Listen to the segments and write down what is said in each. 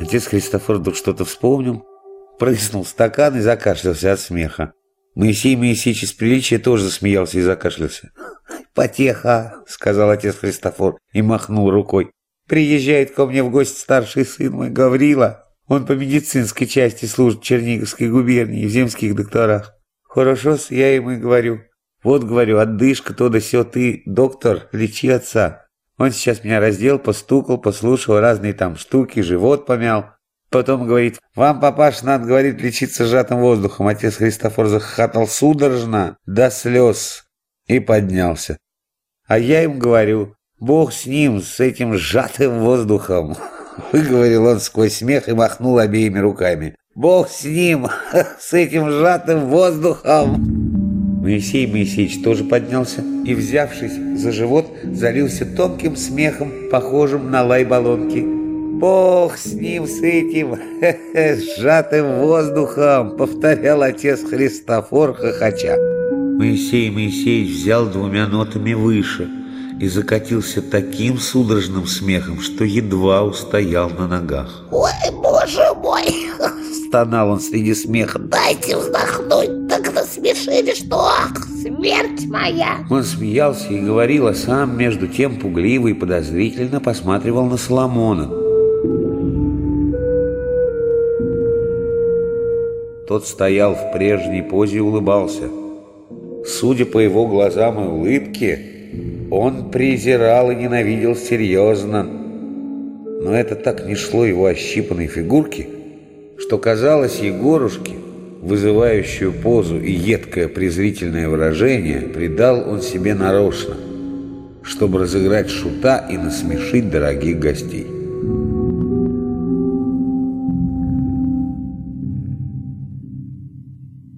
Отец Христофор вдруг что-то вспомнил, прыснул стакан и закашлялся от смеха. Моисей Моисеевич из приличия тоже засмеялся и закашлялся. «Потеха!» — сказал отец Христофор и махнул рукой. «Приезжает ко мне в гости старший сын мой Гаврила. Он по медицинской части служит в Черниговской губернии, в земских докторах. Хорошо, я ему и говорю. Вот, говорю, отдышка, то да сё, ты, доктор, лечи отца. Он сейчас меня раздел, постукал, послушал разные там штуки, живот помял. Потом говорит, вам, папаш, надо, говорит, лечиться сжатым воздухом. Отец Христофор захохотал судорожно, до слез, и поднялся. А я им говорю, бог с ним, с этим сжатым воздухом. Выговорил он сквозь смех и махнул обеими руками. Бог с ним, с этим сжатым воздухом. Моисей Моисеевич тоже поднялся и, взявшись за живот, залился тонким смехом, похожим на лай баллонки. Бог с ним, с этим сжатым воздухом, повторял отец Христофор хохоча. Моисей Моисеевич взял двумя нотами выше и закатился таким судорожным смехом, что едва устоял на ногах. «Ой, боже мой!» — стонал он среди смеха. «Дайте вздохнуть, насмешили, что ах, смерть моя!» Он смеялся и говорил, а сам между тем пугливо и подозрительно посматривал на Соломона. Тот стоял в прежней позе и улыбался. Судя по его глазам и улыбке, он презирал и ненавидел серьезно. Но это так не шло его ощипанной фигурке, что казалось Егорушке, вызывающую позу и едкое презрительное выражение, придал он себе нарочно, чтобы разыграть шута и насмешить дорогих гостей.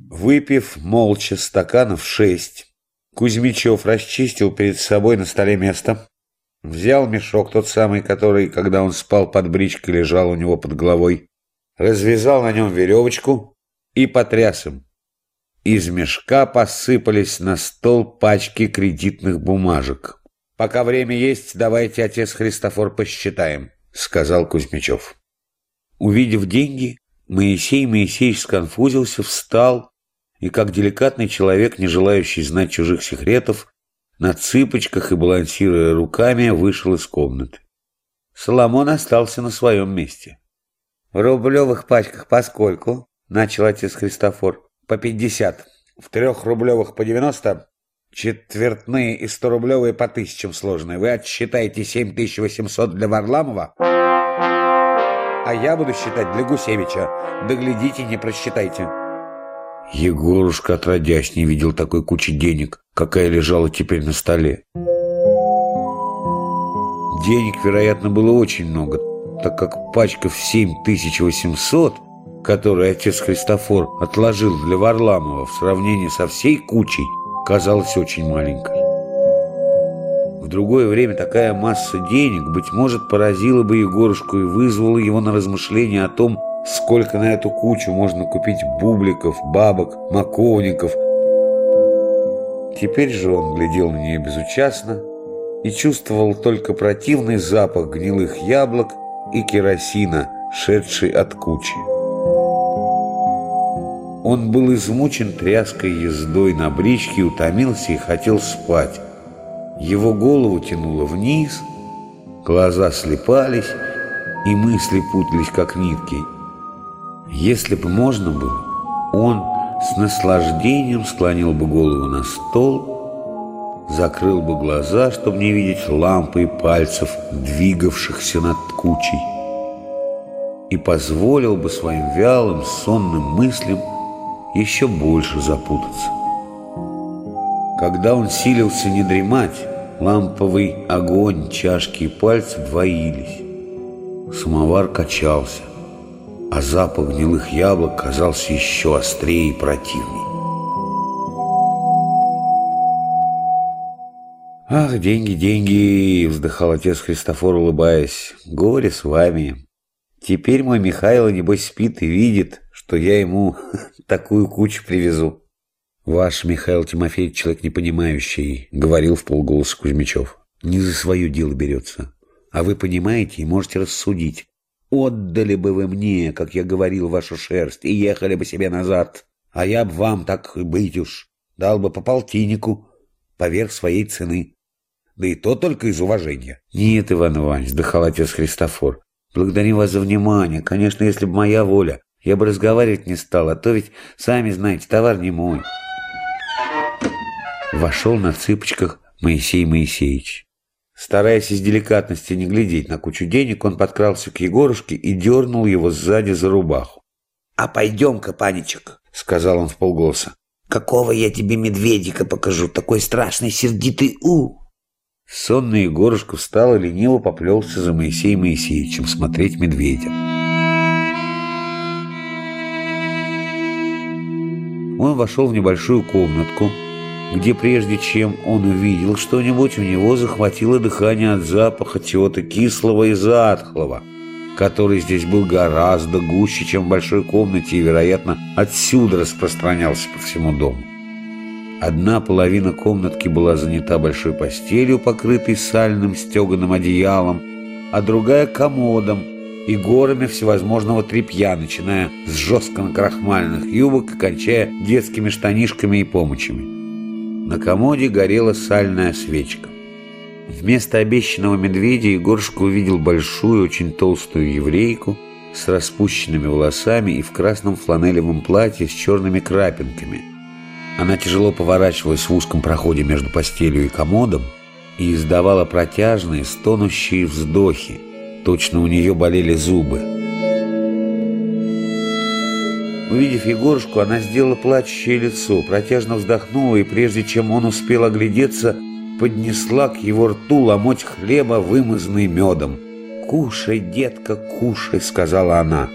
Выпив молча стаканов шесть, Кузьмичев расчистил перед собой на столе место, взял мешок, тот самый, который, когда он спал под бричкой, лежал у него под головой, развязал на нем веревочку и потряс им. Из мешка посыпались на стол пачки кредитных бумажек. «Пока время есть, давайте, отец Христофор, посчитаем», — сказал Кузьмичев. Увидев деньги, Моисей Моисеевич сконфузился, встал и как деликатный человек, не желающий знать чужих секретов, на цыпочках и балансируя руками, вышел из комнаты. Соломон остался на своем месте. «В рублевых пачках поскольку?» — начал отец Христофор. «По пятьдесят. В трехрублевых по девяносто. Четвертные и сторублевые по тысячам сложные. Вы отсчитаете семь тысяч восемьсот для Варламова, а я буду считать для Гусевича. Доглядите, не просчитайте». Егорушка отродясь не видел такой кучи денег, какая лежала теперь на столе. Денег, вероятно, было очень много, так как пачка в 7800, которую отец Христофор отложил для Варламова в сравнении со всей кучей, казалась очень маленькой. В другое время такая масса денег, быть может, поразила бы Егорушку и вызвала его на размышления о том, Сколько на эту кучу можно купить бубликов, бабок, маковников. Теперь же он глядел на нее безучастно и чувствовал только противный запах гнилых яблок и керосина, шедший от кучи. Он был измучен тряской ездой на бричке, утомился и хотел спать. Его голову тянуло вниз, глаза слепались, и мысли путались, как нитки. Если бы можно было, он с наслаждением склонил бы голову на стол, закрыл бы глаза, чтобы не видеть лампы и пальцев, двигавшихся над кучей, и позволил бы своим вялым, сонным мыслям еще больше запутаться. Когда он силился не дремать, ламповый огонь, чашки и пальцы двоились. Самовар качался а запах гнилых яблок казался еще острее и противней. «Ах, деньги, деньги!» — вздыхал отец Христофор, улыбаясь. «Горе с вами! Теперь мой Михаил, небось, спит и видит, что я ему такую кучу привезу». «Ваш Михаил Тимофеевич человек непонимающий», — говорил в полголоса Кузьмичев. «Не за свое дело берется. А вы понимаете и можете рассудить. Отдали бы вы мне, как я говорил, вашу шерсть, и ехали бы себе назад. А я б вам, так и быть уж, дал бы по полтиннику поверх своей цены. Да и то только из уважения. Нет, Иван Иванович, вздыхал отец Христофор. Благодарю вас за внимание. Конечно, если бы моя воля, я бы разговаривать не стал, а то ведь, сами знаете, товар не мой. Вошел на цыпочках Моисей Моисеевич. Стараясь из деликатности не глядеть на кучу денег, он подкрался к Егорушке и дернул его сзади за рубаху. «А пойдем-ка, паничек», — сказал он в полголоса. «Какого я тебе медведика покажу, такой страшный сердитый у!» Сонный Егорушка встал и лениво поплелся за Моисеем Моисеевичем смотреть медведя. Он вошел в небольшую комнатку, где прежде чем он увидел что-нибудь, у него захватило дыхание от запаха чего-то кислого и затхлого, который здесь был гораздо гуще, чем в большой комнате и, вероятно, отсюда распространялся по всему дому. Одна половина комнатки была занята большой постелью, покрытой сальным стеганым одеялом, а другая — комодом и горами всевозможного тряпья, начиная с жестко накрахмальных юбок и кончая детскими штанишками и помощами. На комоде горела сальная свечка. Вместо обещанного медведя Егорушка увидел большую, очень толстую еврейку с распущенными волосами и в красном фланелевом платье с черными крапинками. Она тяжело поворачивалась в узком проходе между постелью и комодом и издавала протяжные, стонущие вздохи. Точно у нее болели зубы. Увидев Егорушку, она сделала плачущее лицо, протяжно вздохнула и, прежде чем он успел оглядеться, поднесла к его рту ломоть хлеба, вымазанный медом. «Кушай, детка, кушай», — сказала она.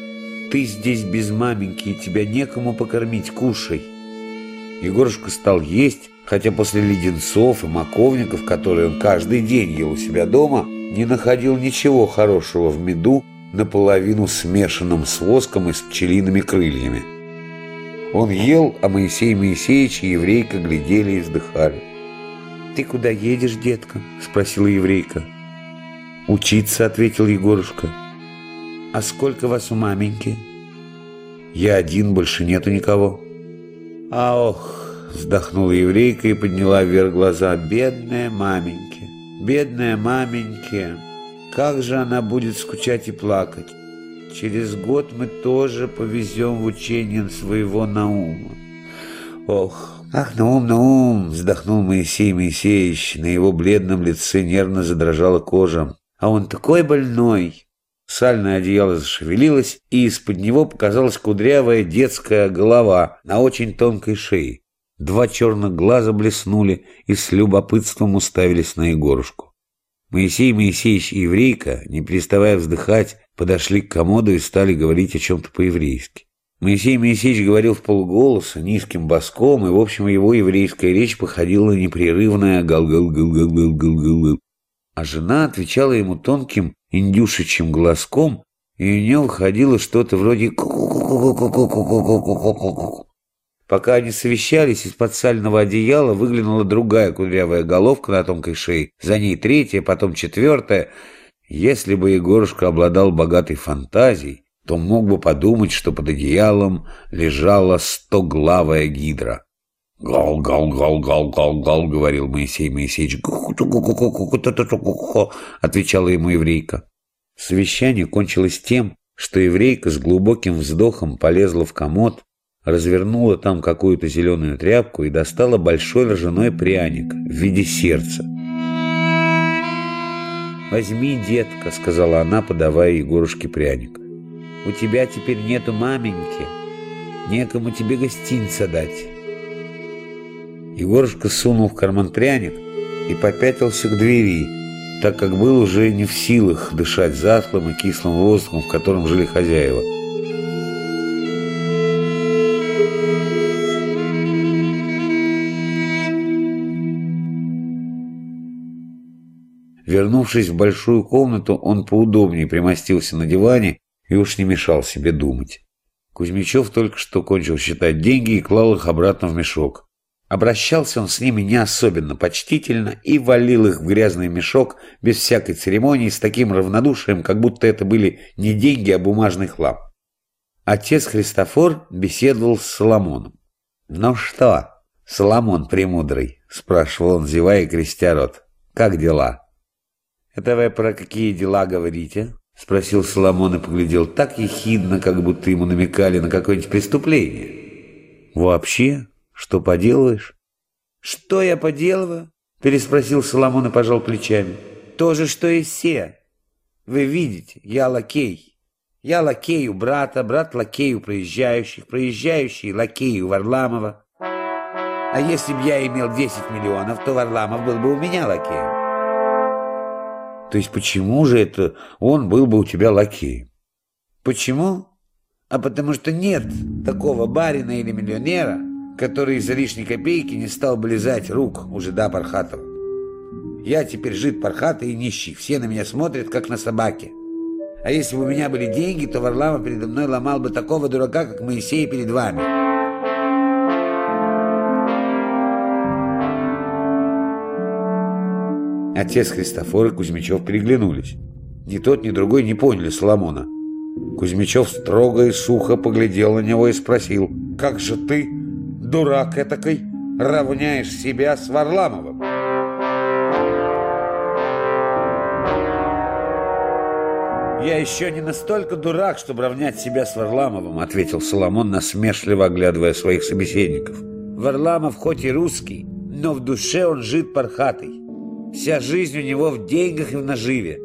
«Ты здесь без маменьки, и тебя некому покормить, кушай». Егорушка стал есть, хотя после леденцов и маковников, которые он каждый день ел у себя дома, не находил ничего хорошего в меду, наполовину смешанным с воском и с пчелиными крыльями. Он ел, а Моисей Моисеевич и еврейка глядели и вздыхали. «Ты куда едешь, детка?» – спросила еврейка. «Учиться», – ответил Егорушка. «А сколько вас у маменьки?» «Я один, больше нету никого». «А ох!» – вздохнула еврейка и подняла вверх глаза. «Бедная маменьки! Бедная маменьки!» Как же она будет скучать и плакать? Через год мы тоже повезем в учение своего Наума. Ох, ах, Наум, Наум, вздохнул Моисей Моисеевич. На его бледном лице нервно задрожала кожа. А он такой больной. Сальное одеяло зашевелилось, и из-под него показалась кудрявая детская голова на очень тонкой шее. Два черных глаза блеснули и с любопытством уставились на Егорушку. Моисей Моисеевич и еврейка, не переставая вздыхать, подошли к комоду и стали говорить о чем-то по-еврейски. Моисей Моисеевич говорил вполголоса, низким баском, и, в общем, его еврейская речь походила на непрерывное гал-гал-гал-гал-гал-гал-гал. А жена отвечала ему тонким индюшечьим голоском, и у нее выходило что-то вроде Пока они совещались, из-под сального одеяла выглянула другая кудрявая головка на тонкой шее, за ней третья, потом четвертая. Если бы Егорушка обладал богатой фантазией, то мог бы подумать, что под одеялом лежала стоглавая гидра. «Гал, гал, гал, гал, гал, гал», — говорил Моисей Моисеевич. отвечала ему еврейка. Совещание кончилось тем, что еврейка с глубоким вздохом полезла в комод, развернула там какую-то зеленую тряпку и достала большой ржаной пряник в виде сердца. «Возьми, детка», — сказала она, подавая Егорушке пряник. «У тебя теперь нету маменьки, некому тебе гостинца дать». Егорушка сунул в карман пряник и попятился к двери, так как был уже не в силах дышать затхлым и кислым воздухом, в котором жили хозяева. Вернувшись в большую комнату, он поудобнее примостился на диване и уж не мешал себе думать. Кузьмичев только что кончил считать деньги и клал их обратно в мешок. Обращался он с ними не особенно почтительно и валил их в грязный мешок без всякой церемонии с таким равнодушием, как будто это были не деньги, а бумажный хлам. Отец Христофор беседовал с Соломоном. «Ну что, Соломон Премудрый?» — спрашивал он, зевая и крестя рот. «Как дела?» «Это вы про какие дела говорите?» — спросил Соломон и поглядел так ехидно, как будто ему намекали на какое-нибудь преступление. «Вообще?» «Что поделаешь?» «Что я поделываю?» — переспросил Соломон и пожал плечами. «То же, что и все. Вы видите, я лакей. Я лакей у брата, брат лакей у проезжающих, проезжающий лакей у Варламова. А если б я имел 10 миллионов, то Варламов был бы у меня лакеем». «То есть почему же это он был бы у тебя лакеем?» «Почему? А потому что нет такого барина или миллионера, который из-за лишней копейки не стал бы лизать рук у жида Пархатова. Я теперь жид Пархата и нищий, все на меня смотрят, как на собаке. А если бы у меня были деньги, то Варлама передо мной ломал бы такого дурака, как Моисей перед вами. Отец Христофор и Кузьмичев переглянулись. Ни тот, ни другой не поняли Соломона. Кузьмичев строго и сухо поглядел на него и спросил, «Как же ты дурак этакой, равняешь себя с Варламовым. «Я еще не настолько дурак, чтобы равнять себя с Варламовым», ответил Соломон, насмешливо оглядывая своих собеседников. «Варламов хоть и русский, но в душе он жит пархатый. Вся жизнь у него в деньгах и в наживе.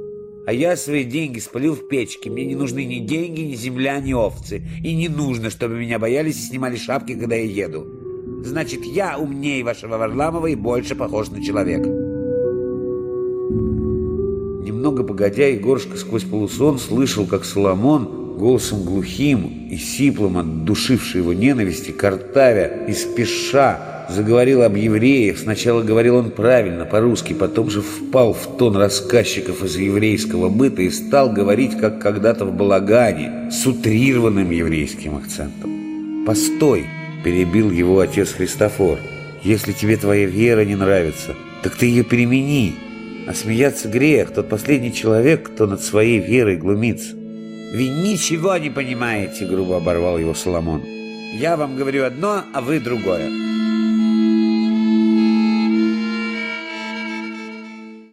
А я свои деньги спалил в печке. Мне не нужны ни деньги, ни земля, ни овцы. И не нужно, чтобы меня боялись и снимали шапки, когда я еду. Значит, я умнее вашего Варламова и больше похож на человека. Немного погодя, Егорушка сквозь полусон слышал, как Соломон голосом глухим и сиплым от душившей его ненависти, картавя и спеша заговорил об евреях. Сначала говорил он правильно, по-русски, потом же впал в тон рассказчиков из еврейского быта и стал говорить, как когда-то в балагане, с утрированным еврейским акцентом. «Постой!» – перебил его отец Христофор. «Если тебе твоя вера не нравится, так ты ее перемени. А смеяться грех, тот последний человек, кто над своей верой глумится». «Вы ничего не понимаете!» – грубо оборвал его Соломон. «Я вам говорю одно, а вы другое.